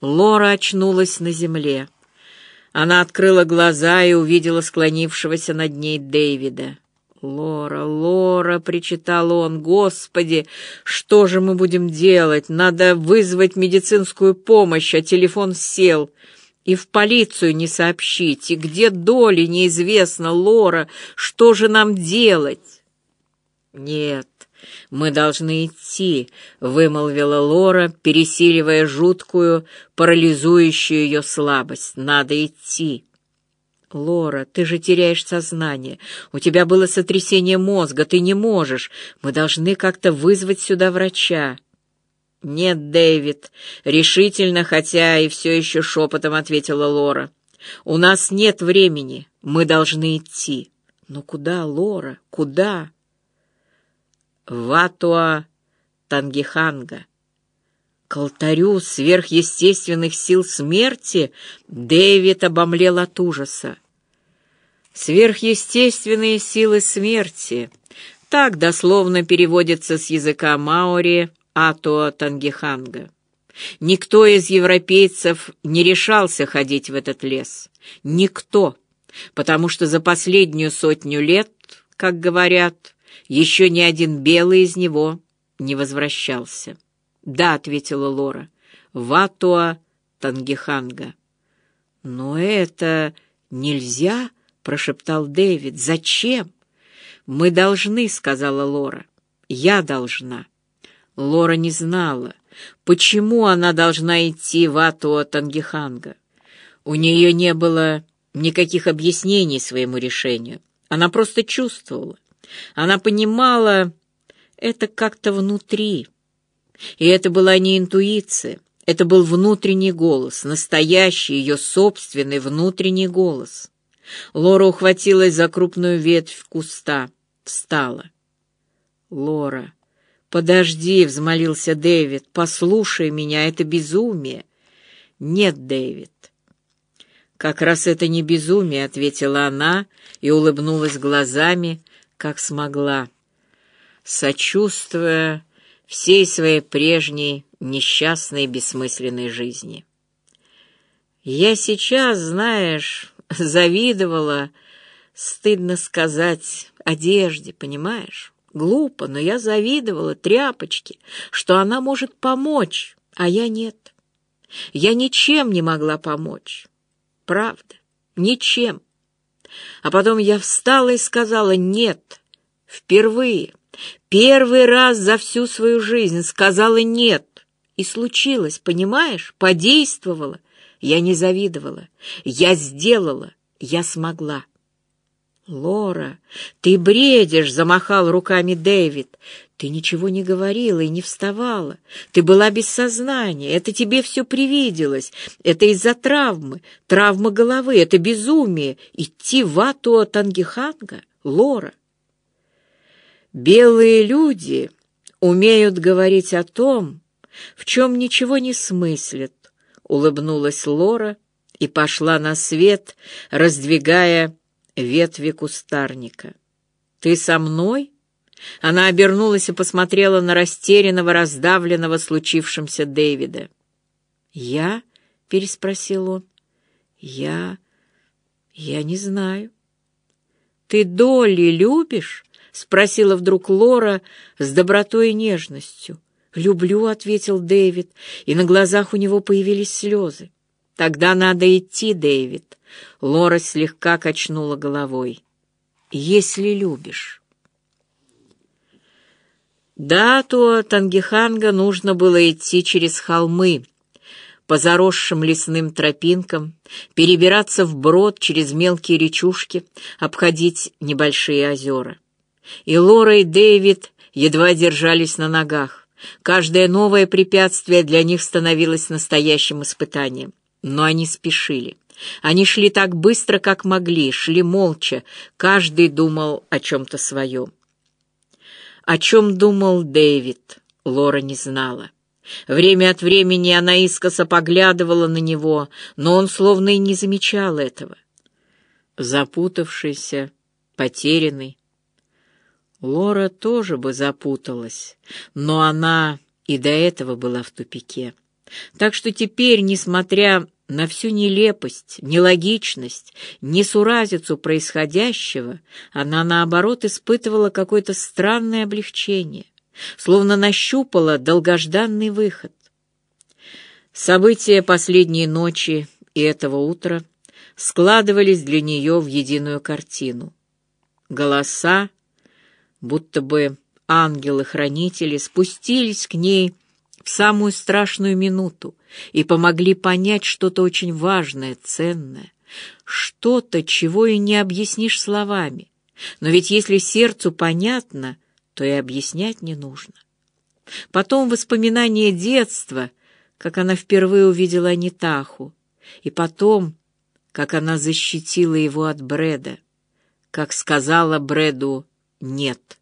Лора очнулась на земле. Она открыла глаза и увидела склонившегося над ней Дэвида. «Лора, Лора!» — причитал он. «Господи, что же мы будем делать? Надо вызвать медицинскую помощь, а телефон сел. И в полицию не сообщить. И где доли, неизвестно, Лора. Что же нам делать?» «Нет, мы должны идти», — вымолвила Лора, пересиливая жуткую, парализующую ее слабость. «Надо идти». «Лора, ты же теряешь сознание. У тебя было сотрясение мозга, ты не можешь. Мы должны как-то вызвать сюда врача». «Нет, Дэвид», — решительно, хотя и все еще шепотом ответила Лора. «У нас нет времени. Мы должны идти». «Но куда, Лора, куда?» Ватуа Тангиханга. К алтарю сверхъестественных сил смерти Дэвид обомлел от ужаса. Сверхъестественные силы смерти. Так дословно переводится с языка маори Атуа Тангиханга. Никто из европейцев не решался ходить в этот лес. Никто, потому что за последнюю сотню лет, как говорят, еще ни один белый из него не возвращался. «Да», — ответила Лора, — «Ватуа Тангиханга». «Но это нельзя», — прошептал Дэвид. «Зачем?» «Мы должны», — сказала Лора. «Я должна». Лора не знала, почему она должна идти в Атуа Тангиханга. У нее не было никаких объяснений своему решению. Она просто чувствовала. Она понимала это как-то внутри. И это была не интуиция, это был внутренний голос, настоящий ее собственный внутренний голос. Лора ухватилась за крупную ветвь куста, встала. «Лора, подожди», — взмолился Дэвид, — «послушай меня, это безумие». «Нет, Дэвид». «Как раз это не безумие», — ответила она и улыбнулась глазами, как смогла, сочувствуя всей своей прежней несчастной бессмысленной жизни. Я сейчас, знаешь, завидовала, стыдно сказать, одежде, понимаешь? Глупо, но я завидовала тряпочке, что она может помочь, а я нет. Я ничем не могла помочь. Правда, ничем. А потом я встала и сказала «нет». Впервые, первый раз за всю свою жизнь сказала «нет». И случилось, понимаешь, подействовала. Я не завидовала. Я сделала. Я смогла. «Лора, ты бредишь!» — замахал руками Дэвид. «Ты ничего не говорила и не вставала. Ты была без сознания. Это тебе все привиделось. Это из-за травмы. Травма головы. Это безумие. Идти в Атуа Тангиханга? Лора!» «Белые люди умеют говорить о том, в чем ничего не смыслят», — улыбнулась Лора и пошла на свет, раздвигая ветви кустарника. «Ты со мной?» Она обернулась и посмотрела на растерянного, раздавленного случившимся Дэвида. «Я?» — переспросил он. «Я... я не знаю». «Ты Долли любишь?» — спросила вдруг Лора с добротой и нежностью. «Люблю», — ответил Дэвид, и на глазах у него появились слезы. «Тогда надо идти, Дэвид». Лора слегка качнула головой. «Если любишь». Да, то Тангиханга нужно было идти через холмы, по заросшим лесным тропинкам, перебираться вброд через мелкие речушки, обходить небольшие озера. И Лора, и Дэвид едва держались на ногах. Каждое новое препятствие для них становилось настоящим испытанием но они спешили. Они шли так быстро, как могли, шли молча, каждый думал о чем-то своем. О чем думал Дэвид, Лора не знала. Время от времени она искоса поглядывала на него, но он словно и не замечал этого. Запутавшийся, потерянный. Лора тоже бы запуталась, но она и до этого была в тупике. Так что теперь, несмотря на всю нелепость, нелогичность, несуразицу происходящего, она, наоборот, испытывала какое-то странное облегчение, словно нащупала долгожданный выход. События последней ночи и этого утра складывались для нее в единую картину. Голоса, будто бы ангелы-хранители, спустились к ней в самую страшную минуту и помогли понять что-то очень важное, ценное, что-то, чего и не объяснишь словами. Но ведь если сердцу понятно, то и объяснять не нужно. Потом воспоминания детства, как она впервые увидела Анитаху, и потом, как она защитила его от Брэда, как сказала Брэду «нет».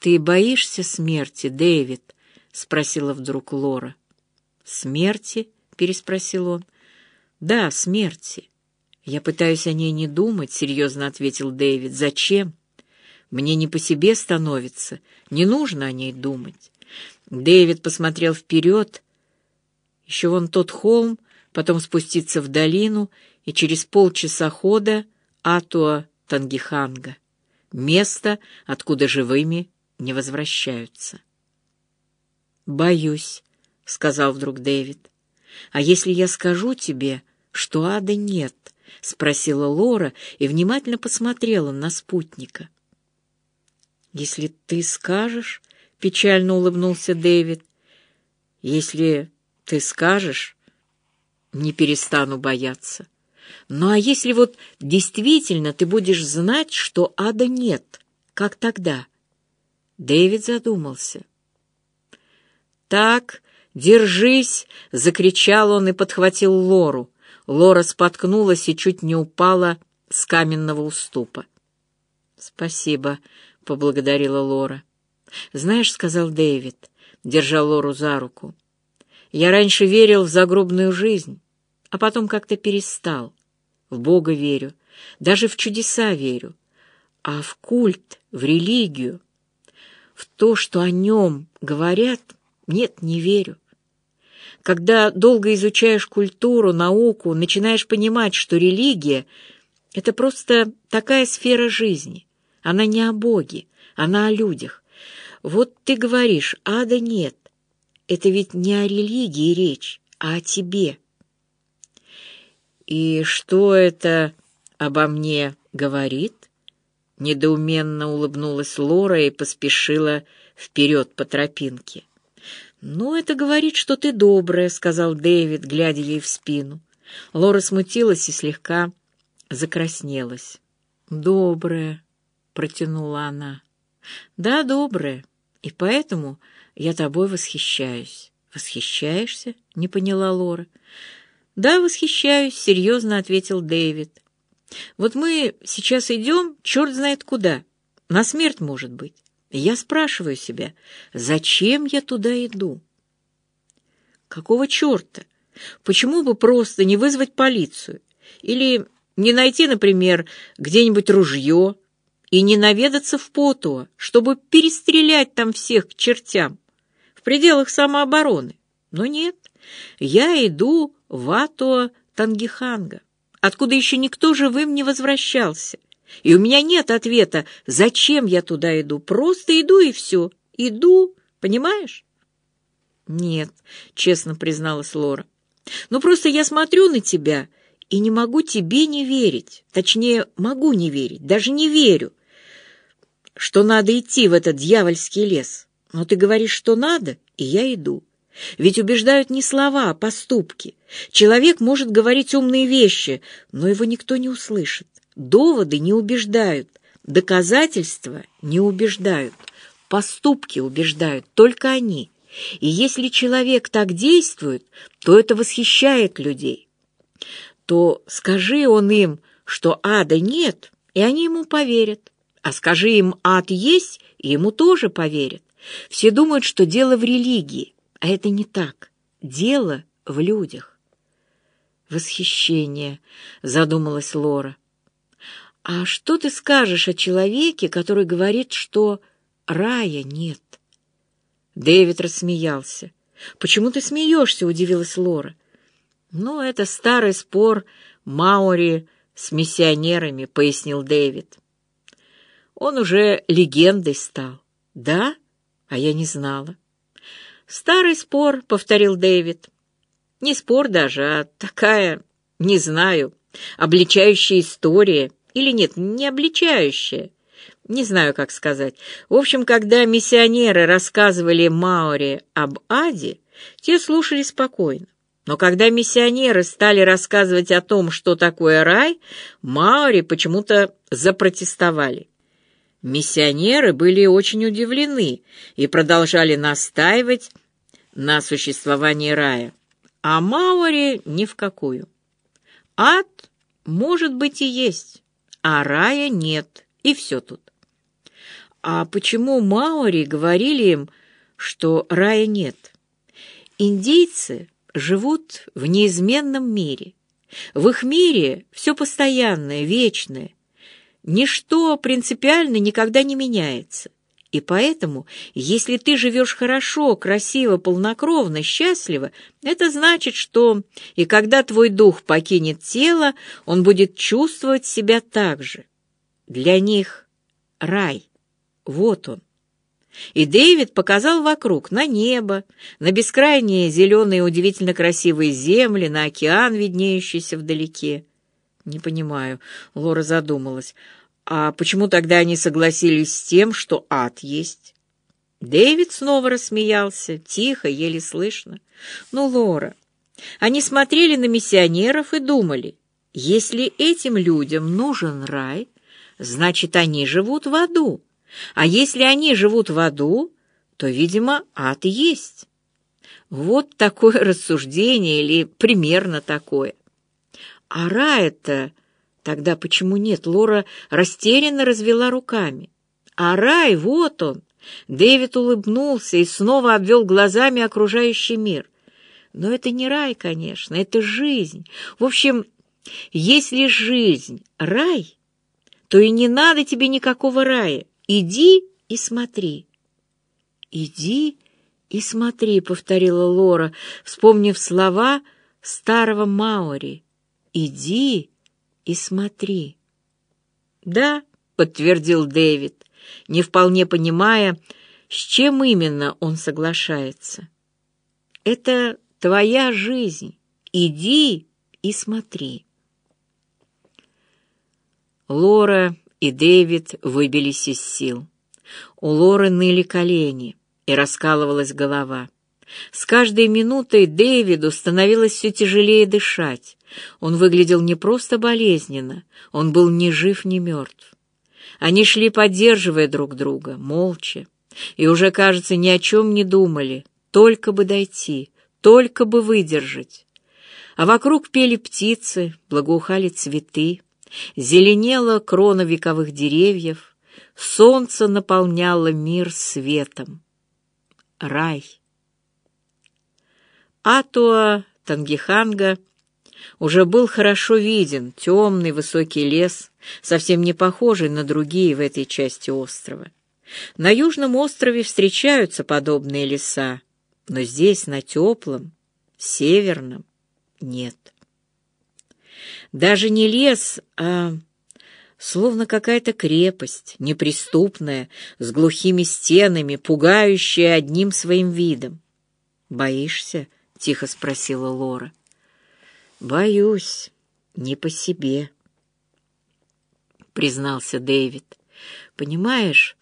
«Ты боишься смерти, Дэвид?» — спросила вдруг Лора. «Смерти?» — переспросил он. «Да, смерти. Я пытаюсь о ней не думать», — серьезно ответил Дэвид. «Зачем? Мне не по себе становится. Не нужно о ней думать». Дэвид посмотрел вперед. Еще вон тот холм, потом спуститься в долину, и через полчаса хода Атуа Тангиханга. Место, откуда живыми не возвращаются. «Боюсь», — сказал вдруг Дэвид. «А если я скажу тебе, что ада нет?» — спросила Лора и внимательно посмотрела на спутника. «Если ты скажешь...» — печально улыбнулся Дэвид. «Если ты скажешь, не перестану бояться. Ну а если вот действительно ты будешь знать, что ада нет, как тогда?» Дэвид задумался. «Так, держись!» — закричал он и подхватил Лору. Лора споткнулась и чуть не упала с каменного уступа. «Спасибо», — поблагодарила Лора. «Знаешь, — сказал Дэвид, держа Лору за руку, — я раньше верил в загробную жизнь, а потом как-то перестал. В Бога верю, даже в чудеса верю, а в культ, в религию, в то, что о нем говорят, нет, не верю. Когда долго изучаешь культуру, науку, начинаешь понимать, что религия — это просто такая сфера жизни. Она не о Боге, она о людях. Вот ты говоришь, ада нет. Это ведь не о религии речь, а о тебе. И что это обо мне говорит? Недоуменно улыбнулась Лора и поспешила вперед по тропинке. «Ну, это говорит, что ты добрая», — сказал Дэвид, глядя ей в спину. Лора смутилась и слегка закраснелась. «Добрая», — протянула она. «Да, добрая, и поэтому я тобой восхищаюсь». «Восхищаешься?» — не поняла Лора. «Да, восхищаюсь», — серьезно ответил Дэвид. «Вот мы сейчас идем, черт знает куда, на смерть, может быть. Я спрашиваю себя, зачем я туда иду? Какого черта? Почему бы просто не вызвать полицию? Или не найти, например, где-нибудь ружье и не наведаться в Потуа, чтобы перестрелять там всех к чертям в пределах самообороны? Но нет, я иду в Атуа Тангиханга, откуда еще никто живым не возвращался. И у меня нет ответа, зачем я туда иду. Просто иду и все. Иду, понимаешь? Нет, честно призналась Лора. Ну просто я смотрю на тебя и не могу тебе не верить. Точнее, могу не верить, даже не верю, что надо идти в этот дьявольский лес. Но ты говоришь, что надо, и я иду. Ведь убеждают не слова, а поступки. Человек может говорить умные вещи, но его никто не услышит. Доводы не убеждают, доказательства не убеждают, поступки убеждают, только они. И если человек так действует, то это восхищает людей. То скажи он им, что ада нет, и они ему поверят. А скажи им ад есть, и ему тоже поверят. Все думают, что дело в религии, а это не так. Дело в людях. Восхищение, задумалась Лора. «А что ты скажешь о человеке, который говорит, что рая нет?» Дэвид рассмеялся. Почему ты смеешься?» — удивилась Лора. «Ну, это старый спор Маори с миссионерами», — пояснил Дэвид. «Он уже легендой стал». «Да? А я не знала». «Старый спор», — повторил Дэвид. «Не спор даже, а такая, не знаю, обличающая история. Или нет, не обличающая. Не знаю, как сказать. В общем, когда миссионеры рассказывали Маори об аде, те слушали спокойно. Но когда миссионеры стали рассказывать о том, что такое рай, Маори почему-то запротестовали. Миссионеры были очень удивлены и продолжали настаивать на существовании рая, а Маори ни в какую. Ад, может быть, и есть, а рая нет, и все тут. А почему маори говорили им, что рая нет? Индейцы живут в неизменном мире. В их мире все постоянное, вечное. Ничто принципиально никогда не меняется. И поэтому, если ты живешь хорошо, красиво, полнокровно, счастливо, это значит, что и когда твой дух покинет тело, он будет чувствовать себя так же. Для них рай. Вот он. И Дэвид показал вокруг, на небо, на бескрайние зеленые удивительно красивые земли, на океан, виднеющийся вдалеке. Не понимаю, Лора задумалась. А почему тогда они согласились с тем, что ад есть? Дэвид снова рассмеялся, тихо, еле слышно. Ну, Лора, они смотрели на миссионеров и думали, если этим людям нужен рай, значит, они живут в аду. А если они живут в аду, то, видимо, ад есть. Вот такое рассуждение или примерно такое. А рай-то тогда почему нет? Лора растерянно развела руками. А рай, вот он. Дэвид улыбнулся и снова обвел глазами окружающий мир. Но это не рай, конечно, это жизнь. В общем, если жизнь — рай, то и не надо тебе никакого рая. Иди и смотри. Иди и смотри, повторила Лора, вспомнив слова старого Маори. Иди и смотри. Да, подтвердил Дэвид, не вполне понимая, с чем именно он соглашается. Это твоя жизнь. Иди и смотри. Лора и Дэвид выбились из сил. У Лоры ныли колени и раскалывалась голова. С каждой минутой Дэвиду становилось все тяжелее дышать. Он выглядел не просто болезненно, он был ни жив, ни мертв. Они шли, поддерживая друг друга, молча, и уже, кажется, ни о чем не думали, только бы дойти, только бы выдержать. А вокруг пели птицы, благоухали цветы. Зеленела крона вековых деревьев, солнце наполняло мир светом. Рай. Атуа Тангиханга уже был хорошо виден, темный высокий лес, совсем не похожий на другие в этой части острова. На южном острове встречаются подобные леса, но здесь, на теплом, северном, нет. Даже не лес, а словно какая-то крепость, неприступная, с глухими стенами, пугающая одним своим видом. «Боишься?» — тихо спросила Лора. «Боюсь, не по себе», — признался Дэвид. «Понимаешь,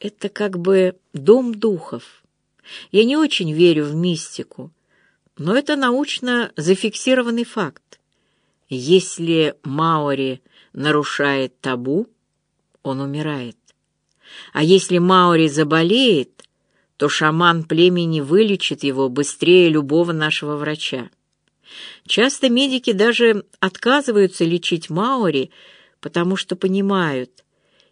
это как бы дом духов. Я не очень верю в мистику, но это научно зафиксированный факт. Если Маори нарушает табу, он умирает. А если Маори заболеет, то шаман племени вылечит его быстрее любого нашего врача. Часто медики даже отказываются лечить Маори, потому что понимают,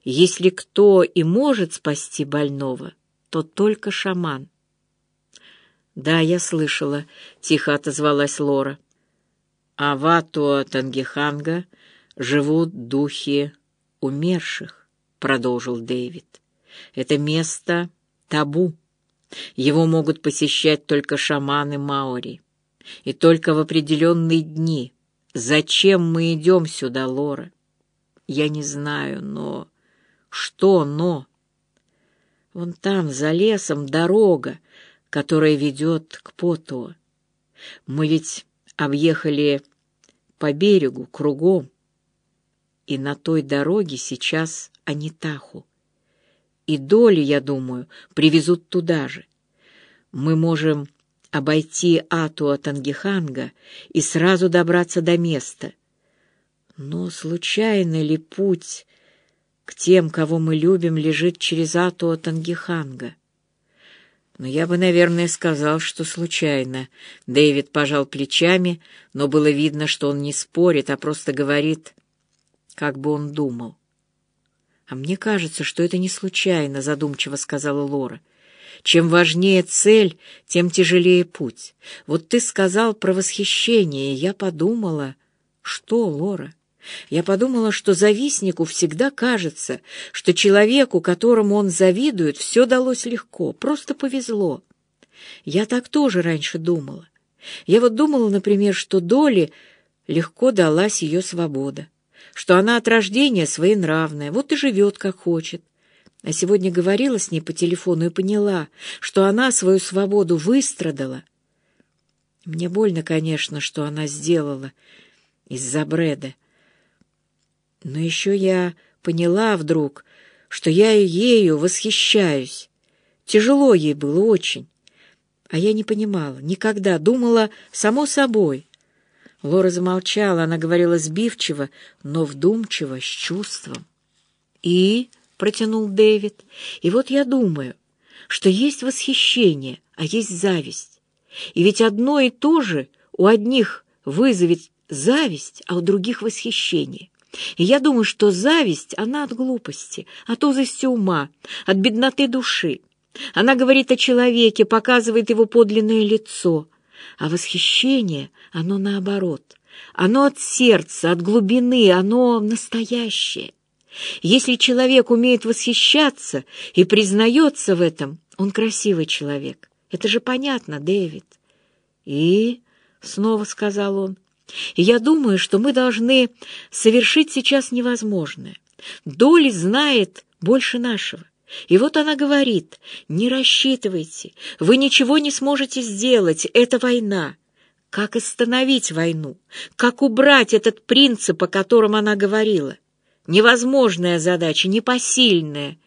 если кто и может спасти больного, то только шаман. «Да, я слышала», — тихо отозвалась Лора. А в Атуа-Тангеханга живут духи умерших, продолжил Дэвид. Это место табу. Его могут посещать только шаманы Маори. И только в определенные дни. Зачем мы идем сюда, Лора? Я не знаю, но... Что «но»? Вон там, за лесом, дорога, которая ведет к Потуо. Мы ведь объехали по берегу кругом, и на той дороге сейчас Анитаху. И доли, я думаю, привезут туда же. Мы можем обойти Атуа Тангиханга и сразу добраться до места. Но случайно ли путь к тем, кого мы любим, лежит через Атуа Тангиханга? Но я бы, наверное, сказал, что случайно. Дэвид пожал плечами, но было видно, что он не спорит, а просто говорит, как бы он думал. «А мне кажется, что это не случайно», — задумчиво сказала Лора. «Чем важнее цель, тем тяжелее путь. Вот ты сказал про восхищение, и я подумала...» «Что, Лора?» Я подумала, что завистнику всегда кажется, что человеку, которому он завидует, все далось легко, просто повезло. Я так тоже раньше думала. Я вот думала, например, что Доле легко далась ее свобода что она от рождения своенравная, вот и живет как хочет. А сегодня говорила с ней по телефону и поняла, что она свою свободу выстрадала. Мне больно, конечно, что она сделала из-за Брэда. Но еще я поняла вдруг, что я ею восхищаюсь. Тяжело ей было очень. А я не понимала, никогда, думала, само собой. Лора замолчала, она говорила сбивчиво, но вдумчиво, с чувством. «И?» — протянул Дэвид. «И вот я думаю, что есть восхищение, а есть зависть. И ведь одно и то же у одних вызовет зависть, а у других восхищение. И я думаю, что зависть, она от глупости, от узости ума, от бедноты души. Она говорит о человеке, показывает его подлинное лицо, а восхищение, оно наоборот. Оно от сердца, от глубины, оно настоящее. Если человек умеет восхищаться и признается в этом, он красивый человек. Это же понятно, Дэвид. И, — снова сказал он, — я думаю, что мы должны совершить сейчас невозможное. Доли знает больше нашего. И вот она говорит, не рассчитывайте, вы ничего не сможете сделать, это война. Как остановить войну? Как убрать этот принцип, о котором она говорила? Невозможная задача, непосильная.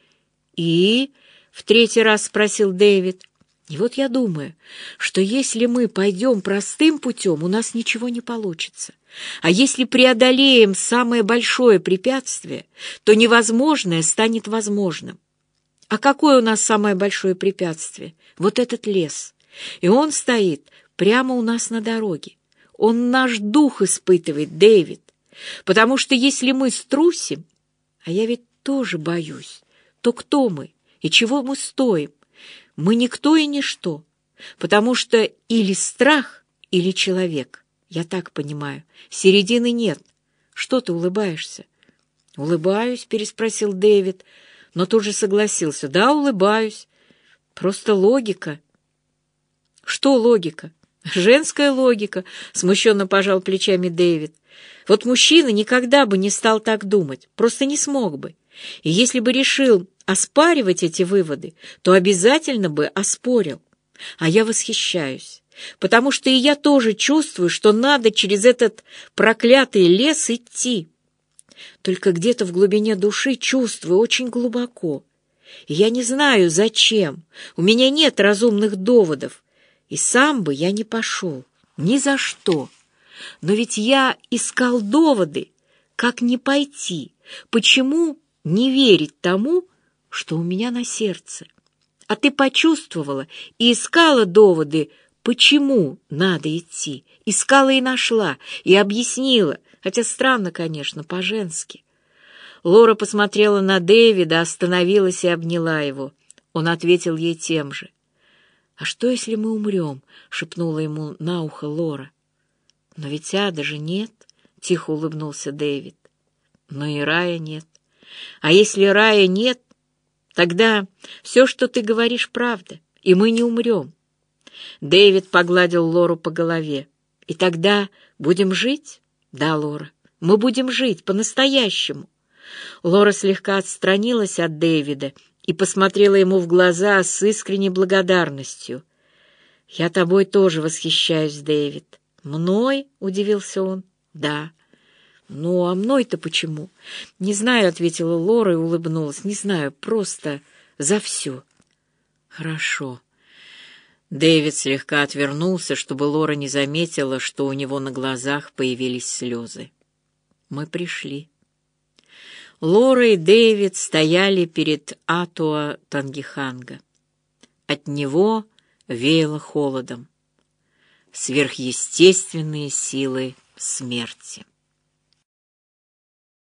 И, в третий раз спросил Дэвид, и вот я думаю, что если мы пойдем простым путем, у нас ничего не получится. А если преодолеем самое большое препятствие, то невозможное станет возможным. А какое у нас самое большое препятствие? Вот этот лес. И он стоит прямо у нас на дороге. Он наш дух испытывает, Дэвид. Потому что если мы струсим, а я ведь тоже боюсь, то кто мы и чего мы стоим? Мы никто и ничто, потому что или страх, или человек. Я так понимаю. Середины нет. Что ты улыбаешься? «Улыбаюсь», — переспросил Дэвид, — но тут же согласился. Да, улыбаюсь. Просто логика. Что логика? Женская логика, смущенно пожал плечами Дэвид. Вот мужчина никогда бы не стал так думать, просто не смог бы. И если бы решил оспаривать эти выводы, то обязательно бы оспорил. А я восхищаюсь, потому что и я тоже чувствую, что надо через этот проклятый лес идти. Только где-то в глубине души чувствую очень глубоко. Я не знаю, зачем. У меня нет разумных доводов. И сам бы я не пошел. Ни за что. Но ведь я искал доводы, как не пойти. Почему не верить тому, что у меня на сердце? А ты почувствовала и искала доводы, почему надо идти. Искала и нашла, и объяснила, Хотя странно, конечно, по-женски. Лора посмотрела на Дэвида, остановилась и обняла его. Он ответил ей тем же. «А что, если мы умрем?» — шепнула ему на ухо Лора. «Но ведь ада же нет», — тихо улыбнулся Дэвид. «Но и рая нет. А если рая нет, тогда все, что ты говоришь, правда, и мы не умрем. Дэвид погладил Лору по голове. «И тогда будем жить?» «Да, Лора, мы будем жить по-настоящему». Лора слегка отстранилась от Дэвида и посмотрела ему в глаза с искренней благодарностью. «Я тобой тоже восхищаюсь, Дэвид». «Мной?» — удивился он. «Да». «Ну, а мной-то почему?» «Не знаю», — ответила Лора и улыбнулась. «Не знаю, просто за все». «Хорошо». Дэвид слегка отвернулся, чтобы Лора не заметила, что у него на глазах появились слезы. «Мы пришли». Лора и Дэвид стояли перед Атуа Тангиханга. От него веяло холодом. Сверхъестественные силы смерти.